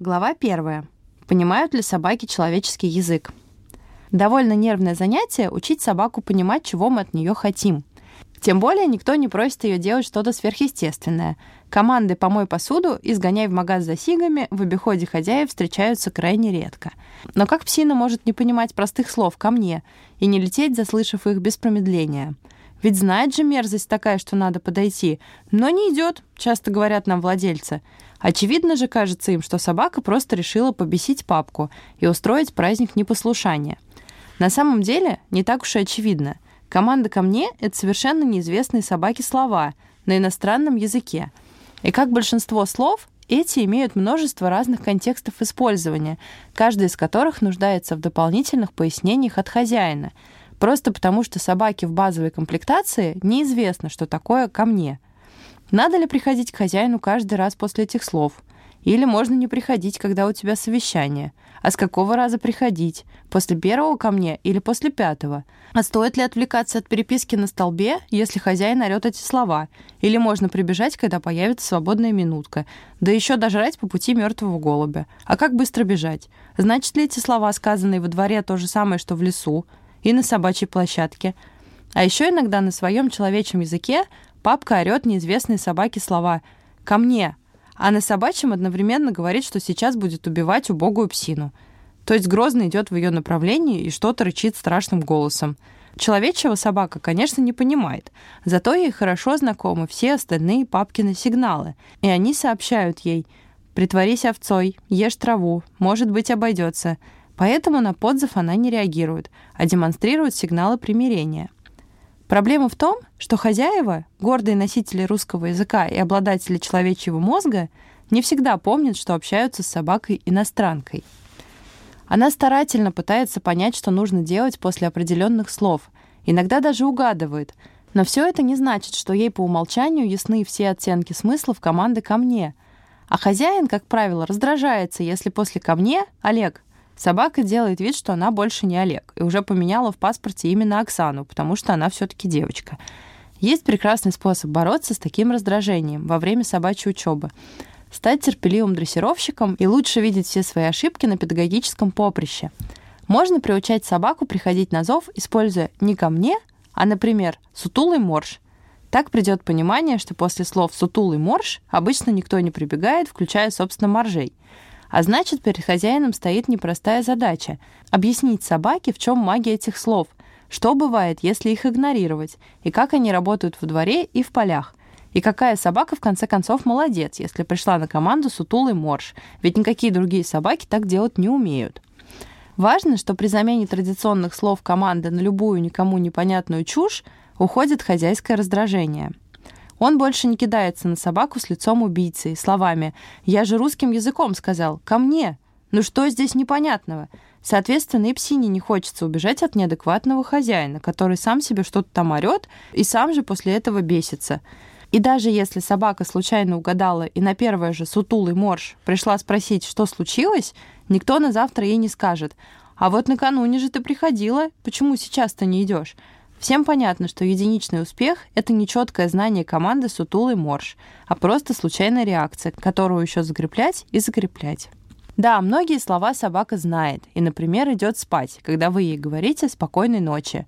Глава первая. Понимают ли собаки человеческий язык? Довольно нервное занятие — учить собаку понимать, чего мы от нее хотим. Тем более никто не просит ее делать что-то сверхъестественное. Команды «помой посуду» и «сгоняй в магаз за сигами» в обиходе хозяев встречаются крайне редко. Но как псина может не понимать простых слов «ко мне» и не лететь, заслышав их без промедления? Ведь знает же мерзость такая, что надо подойти. Но не идет, часто говорят нам владельцы. Очевидно же кажется им, что собака просто решила побесить папку и устроить праздник непослушания. На самом деле не так уж и очевидно. Команда ко мне — это совершенно неизвестные собаке слова на иностранном языке. И как большинство слов, эти имеют множество разных контекстов использования, каждый из которых нуждается в дополнительных пояснениях от хозяина, просто потому что собаке в базовой комплектации неизвестно, что такое «ко мне», надо ли приходить к хозяину каждый раз после этих слов? Или можно не приходить, когда у тебя совещание? А с какого раза приходить? После первого ко мне или после пятого? А стоит ли отвлекаться от переписки на столбе, если хозяин орет эти слова? Или можно прибежать, когда появится свободная минутка? Да еще дожрать по пути мертвого голубя. А как быстро бежать? Значит ли эти слова, сказанные во дворе, то же самое, что в лесу? И на собачьей площадке? А еще иногда на своем человечьем языке Папка орет неизвестные собаке слова «ко мне», а на собачьем одновременно говорит, что сейчас будет убивать убогую псину. То есть грозно идет в ее направлении и что-то рычит страшным голосом. Человечего собака, конечно, не понимает, зато ей хорошо знакомы все остальные папкины сигналы, и они сообщают ей «притворись овцой, ешь траву, может быть, обойдется». Поэтому на подзыв она не реагирует, а демонстрирует сигналы примирения – Проблема в том, что хозяева, гордые носители русского языка и обладатели человечьего мозга, не всегда помнят, что общаются с собакой-иностранкой. Она старательно пытается понять, что нужно делать после определенных слов, иногда даже угадывает, но все это не значит, что ей по умолчанию ясны все оттенки смыслов команды «ко мне», а хозяин, как правило, раздражается, если после «ко мне» Олег Собака делает вид, что она больше не Олег, и уже поменяла в паспорте именно Оксану, потому что она все-таки девочка. Есть прекрасный способ бороться с таким раздражением во время собачьей учебы. Стать терпеливым дрессировщиком и лучше видеть все свои ошибки на педагогическом поприще. Можно приучать собаку приходить на зов, используя не ко мне, а, например, сутулый морж. Так придет понимание, что после слов «сутулый морж» обычно никто не прибегает, включая, собственно, моржей. А значит, перед хозяином стоит непростая задача — объяснить собаке, в чем магия этих слов, что бывает, если их игнорировать, и как они работают в дворе и в полях. И какая собака, в конце концов, молодец, если пришла на команду сутулый морж, ведь никакие другие собаки так делать не умеют. Важно, что при замене традиционных слов команды на любую никому непонятную чушь уходит хозяйское раздражение — он больше не кидается на собаку с лицом убийцы словами «Я же русским языком сказал, ко мне!» Ну что здесь непонятного? Соответственно, и псине не хочется убежать от неадекватного хозяина, который сам себе что-то там орет и сам же после этого бесится. И даже если собака случайно угадала и на первое же сутулый морж пришла спросить, что случилось, никто на завтра ей не скажет. «А вот накануне же ты приходила, почему сейчас-то не идешь?» Всем понятно, что единичный успех — это не четкое знание команды сутулый морж, а просто случайная реакция, которую еще закреплять и закреплять. Да, многие слова собака знает и, например, идет спать, когда вы ей говорите «спокойной ночи».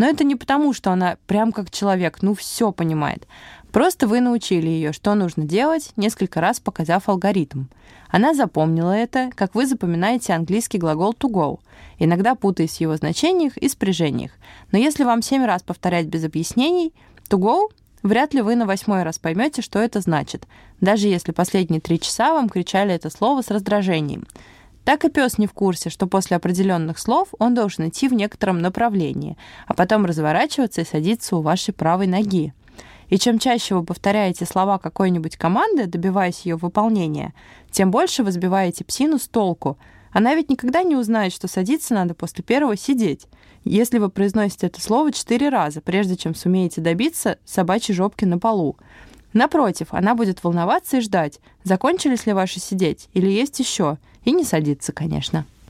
Но это не потому, что она прям как человек, ну все понимает. Просто вы научили ее, что нужно делать, несколько раз показав алгоритм. Она запомнила это, как вы запоминаете английский глагол to go, иногда путаясь в его значениях и спряжениях. Но если вам семь раз повторять без объяснений, to go вряд ли вы на восьмой раз поймете, что это значит, даже если последние три часа вам кричали это слово с раздражением. Так и пес не в курсе, что после определенных слов он должен идти в некотором направлении, а потом разворачиваться и садиться у вашей правой ноги. И чем чаще вы повторяете слова какой-нибудь команды, добиваясь ее выполнения, тем больше вы сбиваете псину с толку. Она ведь никогда не узнает, что садиться надо после первого сидеть. Если вы произносите это слово четыре раза, прежде чем сумеете добиться собачьей жопки на полу. Напротив, она будет волноваться и ждать, закончились ли ваши сидеть или есть еще, и не садиться, конечно.